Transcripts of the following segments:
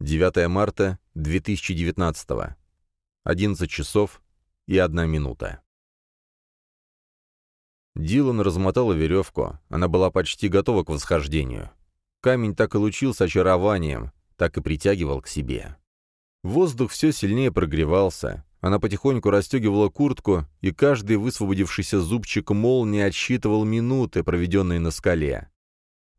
9 марта 2019. 11 часов и 1 минута. Дилан размотала веревку, она была почти готова к восхождению. Камень так и лучился очарованием, так и притягивал к себе. Воздух все сильнее прогревался, она потихоньку расстегивала куртку, и каждый высвободившийся зубчик молнии отсчитывал минуты, проведенные на скале.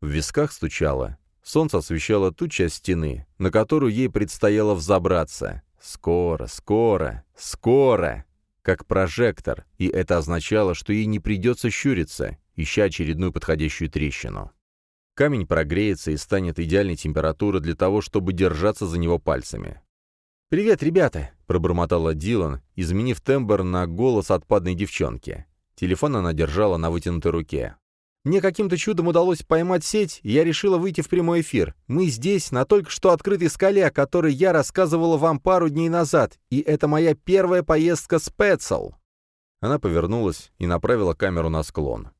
В висках стучало. Солнце освещало ту часть стены, на которую ей предстояло взобраться. Скоро, скоро, скоро! Как прожектор, и это означало, что ей не придется щуриться, ища очередную подходящую трещину. Камень прогреется и станет идеальной температурой для того, чтобы держаться за него пальцами. «Привет, ребята!» — пробормотала Дилан, изменив тембр на голос отпадной девчонки. Телефон она держала на вытянутой руке. «Мне каким-то чудом удалось поймать сеть, и я решила выйти в прямой эфир. Мы здесь, на только что открытой скале, о которой я рассказывала вам пару дней назад, и это моя первая поездка с Пэтсел». Она повернулась и направила камеру на склон.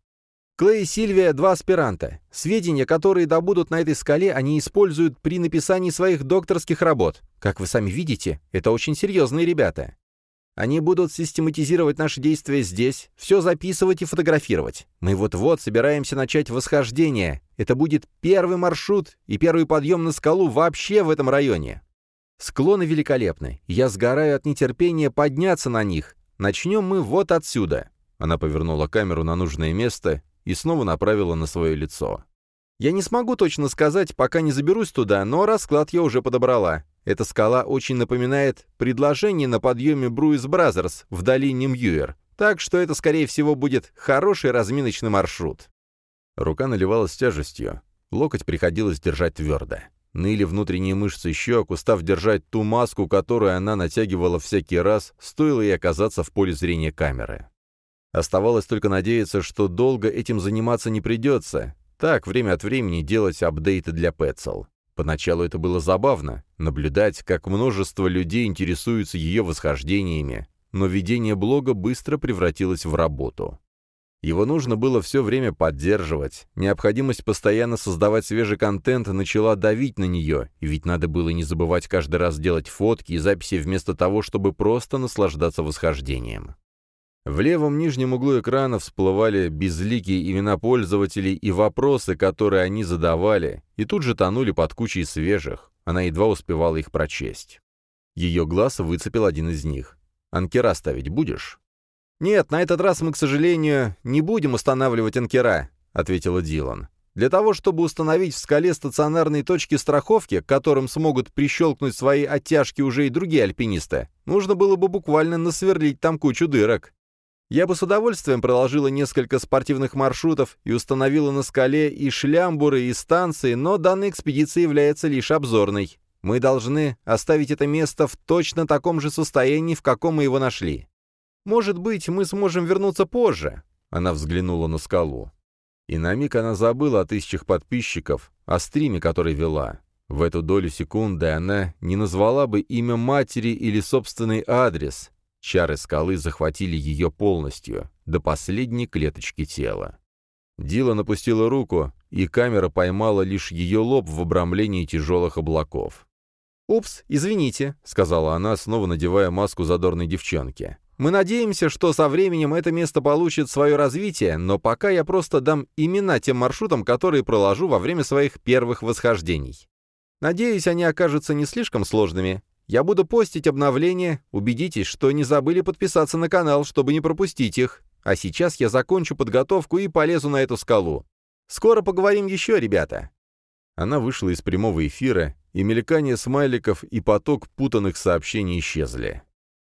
Клей и Сильвия — два аспиранта. Сведения, которые добудут на этой скале, они используют при написании своих докторских работ. Как вы сами видите, это очень серьезные ребята. Они будут систематизировать наши действия здесь, все записывать и фотографировать. Мы вот-вот собираемся начать восхождение. Это будет первый маршрут и первый подъем на скалу вообще в этом районе. Склоны великолепны. Я сгораю от нетерпения подняться на них. Начнем мы вот отсюда. Она повернула камеру на нужное место и снова направила на свое лицо. «Я не смогу точно сказать, пока не заберусь туда, но расклад я уже подобрала. Эта скала очень напоминает предложение на подъеме Bruise Brothers в долине Мьюер, так что это, скорее всего, будет хороший разминочный маршрут». Рука наливалась тяжестью, локоть приходилось держать твердо. Ныли внутренние мышцы щек, устав держать ту маску, которую она натягивала всякий раз, стоило ей оказаться в поле зрения камеры. Оставалось только надеяться, что долго этим заниматься не придется. Так, время от времени делать апдейты для Пэтсел. Поначалу это было забавно, наблюдать, как множество людей интересуются ее восхождениями, но ведение блога быстро превратилось в работу. Его нужно было все время поддерживать. Необходимость постоянно создавать свежий контент начала давить на нее, и ведь надо было не забывать каждый раз делать фотки и записи вместо того, чтобы просто наслаждаться восхождением. В левом нижнем углу экрана всплывали безликие имена пользователей и вопросы, которые они задавали, и тут же тонули под кучей свежих. Она едва успевала их прочесть. Ее глаз выцепил один из них. «Анкера ставить будешь?» «Нет, на этот раз мы, к сожалению, не будем устанавливать анкера», — ответила Дилан. «Для того, чтобы установить в скале стационарные точки страховки, к которым смогут прищелкнуть свои оттяжки уже и другие альпинисты, нужно было бы буквально насверлить там кучу дырок. Я бы с удовольствием проложила несколько спортивных маршрутов и установила на скале и шлямбуры, и станции, но данная экспедиция является лишь обзорной. Мы должны оставить это место в точно таком же состоянии, в каком мы его нашли. Может быть, мы сможем вернуться позже?» Она взглянула на скалу. И на миг она забыла о тысячах подписчиков, о стриме, который вела. В эту долю секунды она не назвала бы имя матери или собственный адрес, Чары скалы захватили ее полностью, до последней клеточки тела. Дила напустила руку, и камера поймала лишь ее лоб в обрамлении тяжелых облаков. «Упс, извините», — сказала она, снова надевая маску задорной девчонки. «Мы надеемся, что со временем это место получит свое развитие, но пока я просто дам имена тем маршрутам, которые проложу во время своих первых восхождений. Надеюсь, они окажутся не слишком сложными. Я буду постить обновления, убедитесь, что не забыли подписаться на канал, чтобы не пропустить их. А сейчас я закончу подготовку и полезу на эту скалу. Скоро поговорим еще, ребята». Она вышла из прямого эфира, и мелькание смайликов и поток путанных сообщений исчезли.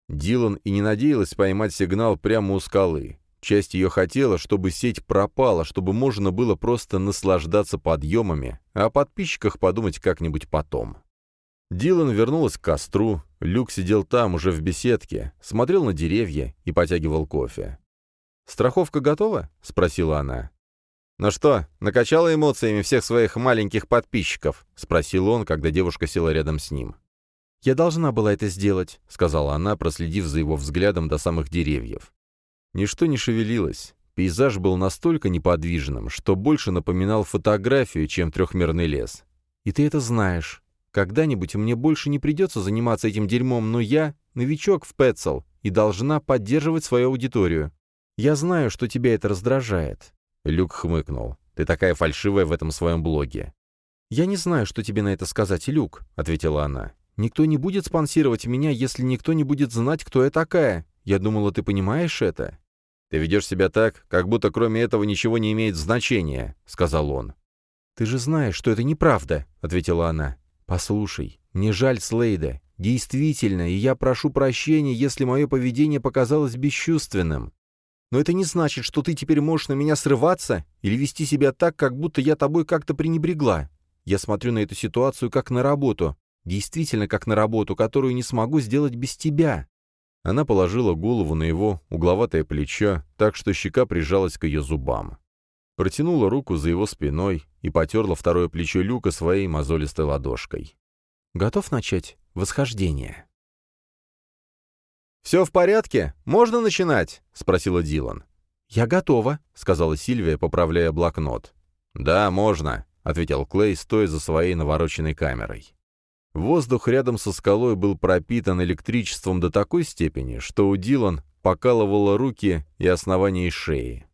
Дилан и не надеялась поймать сигнал прямо у скалы. Часть ее хотела, чтобы сеть пропала, чтобы можно было просто наслаждаться подъемами, а о подписчиках подумать как-нибудь потом. Дилан вернулась к костру, Люк сидел там, уже в беседке, смотрел на деревья и потягивал кофе. «Страховка готова?» — спросила она. «Ну что, накачала эмоциями всех своих маленьких подписчиков?» — спросил он, когда девушка села рядом с ним. «Я должна была это сделать», — сказала она, проследив за его взглядом до самых деревьев. Ничто не шевелилось. Пейзаж был настолько неподвижным, что больше напоминал фотографию, чем трехмерный лес. «И ты это знаешь», Когда-нибудь мне больше не придется заниматься этим дерьмом, но я новичок в Петцел и должна поддерживать свою аудиторию. Я знаю, что тебя это раздражает». Люк хмыкнул. «Ты такая фальшивая в этом своем блоге». «Я не знаю, что тебе на это сказать, Люк», — ответила она. «Никто не будет спонсировать меня, если никто не будет знать, кто я такая. Я думала, ты понимаешь это». «Ты ведешь себя так, как будто кроме этого ничего не имеет значения», — сказал он. «Ты же знаешь, что это неправда», — ответила она. «Послушай, мне жаль Слейда. Действительно, и я прошу прощения, если мое поведение показалось бесчувственным. Но это не значит, что ты теперь можешь на меня срываться или вести себя так, как будто я тобой как-то пренебрегла. Я смотрю на эту ситуацию как на работу, действительно как на работу, которую не смогу сделать без тебя». Она положила голову на его угловатое плечо, так что щека прижалась к ее зубам. Протянула руку за его спиной и потерла второе плечо Люка своей мозолистой ладошкой. «Готов начать восхождение?» «Все в порядке? Можно начинать?» — спросила Дилан. «Я готова», — сказала Сильвия, поправляя блокнот. «Да, можно», — ответил Клей, стоя за своей навороченной камерой. Воздух рядом со скалой был пропитан электричеством до такой степени, что у Дилан покалывало руки и основание шеи.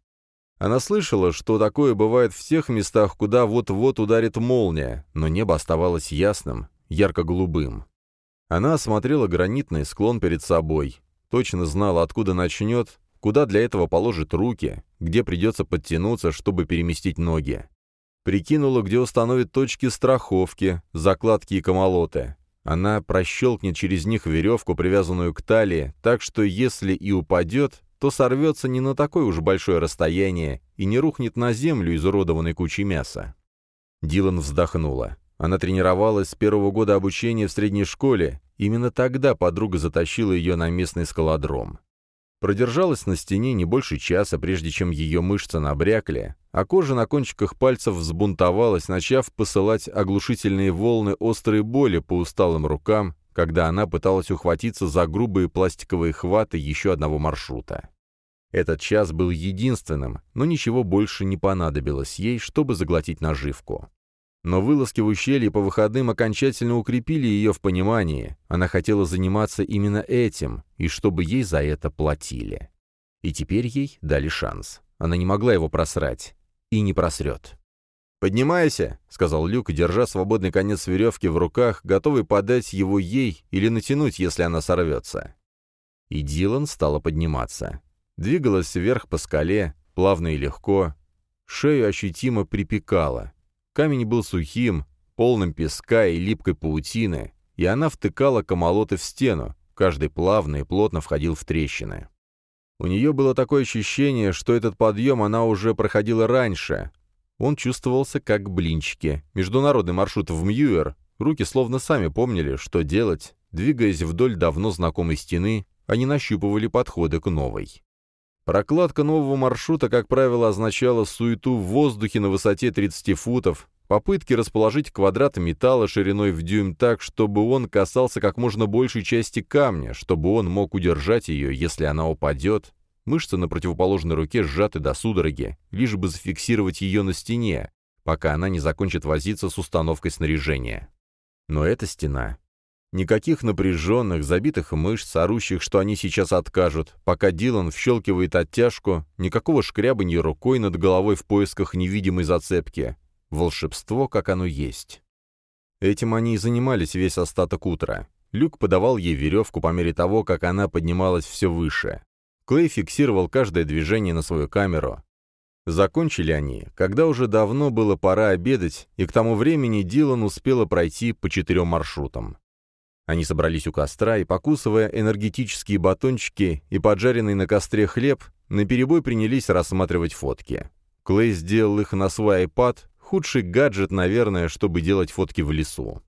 Она слышала, что такое бывает в тех местах, куда вот-вот ударит молния, но небо оставалось ясным, ярко-голубым. Она осмотрела гранитный склон перед собой, точно знала, откуда начнет, куда для этого положит руки, где придется подтянуться, чтобы переместить ноги. Прикинула, где установит точки страховки, закладки и комолоты. Она прощелкнет через них веревку, привязанную к талии, так что если и упадет, то сорвется не на такое уж большое расстояние и не рухнет на землю изуродованной кучей мяса. Дилан вздохнула. Она тренировалась с первого года обучения в средней школе, именно тогда подруга затащила ее на местный скалодром. Продержалась на стене не больше часа, прежде чем ее мышцы набрякли, а кожа на кончиках пальцев взбунтовалась, начав посылать оглушительные волны острой боли по усталым рукам, когда она пыталась ухватиться за грубые пластиковые хваты еще одного маршрута. Этот час был единственным, но ничего больше не понадобилось ей, чтобы заглотить наживку. Но вылазки в ущелье по выходным окончательно укрепили ее в понимании. Она хотела заниматься именно этим, и чтобы ей за это платили. И теперь ей дали шанс. Она не могла его просрать. И не просрет. «Поднимайся», — сказал Люк, держа свободный конец веревки в руках, готовый подать его ей или натянуть, если она сорвется. И Дилан стала подниматься. Двигалась вверх по скале, плавно и легко. Шею ощутимо припекала. Камень был сухим, полным песка и липкой паутины, и она втыкала комолоты в стену, каждый плавно и плотно входил в трещины. У нее было такое ощущение, что этот подъем она уже проходила раньше. Он чувствовался как блинчики. Международный маршрут в Мьюер. Руки словно сами помнили, что делать, двигаясь вдоль давно знакомой стены, они нащупывали подходы к новой. Прокладка нового маршрута, как правило, означала суету в воздухе на высоте 30 футов, попытки расположить квадрат металла шириной в дюйм так, чтобы он касался как можно большей части камня, чтобы он мог удержать ее, если она упадет. Мышцы на противоположной руке сжаты до судороги, лишь бы зафиксировать ее на стене, пока она не закончит возиться с установкой снаряжения. Но эта стена Никаких напряженных, забитых мышц, орущих, что они сейчас откажут, пока Дилан вщелкивает оттяжку, никакого шкрябанья рукой над головой в поисках невидимой зацепки. Волшебство, как оно есть. Этим они и занимались весь остаток утра. Люк подавал ей веревку по мере того, как она поднималась все выше. Клей фиксировал каждое движение на свою камеру. Закончили они, когда уже давно было пора обедать, и к тому времени Дилан успела пройти по четырем маршрутам. Они собрались у костра и, покусывая энергетические батончики и поджаренный на костре хлеб, наперебой принялись рассматривать фотки. Клей сделал их на свой iPad, худший гаджет, наверное, чтобы делать фотки в лесу.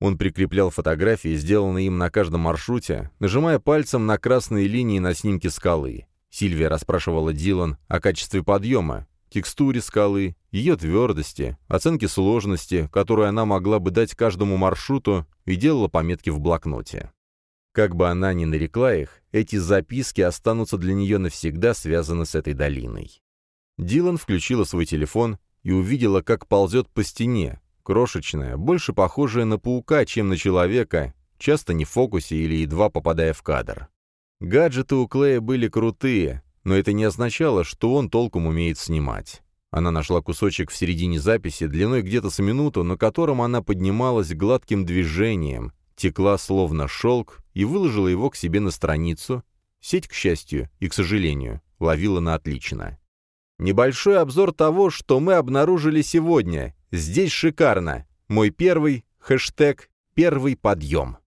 Он прикреплял фотографии, сделанные им на каждом маршруте, нажимая пальцем на красные линии на снимке скалы. Сильвия расспрашивала Дилан о качестве подъема, текстуре скалы, ее твердости, оценке сложности, которую она могла бы дать каждому маршруту, и делала пометки в блокноте. Как бы она ни нарекла их, эти записки останутся для нее навсегда связаны с этой долиной. Дилан включила свой телефон и увидела, как ползет по стене, крошечная, больше похожая на паука, чем на человека, часто не в фокусе или едва попадая в кадр. Гаджеты у Клея были крутые, но это не означало, что он толком умеет снимать. Она нашла кусочек в середине записи, длиной где-то с минуту, на котором она поднималась гладким движением, текла словно шелк и выложила его к себе на страницу. Сеть, к счастью и к сожалению, ловила на отлично. Небольшой обзор того, что мы обнаружили сегодня. Здесь шикарно. Мой первый хэштег «Первый подъем».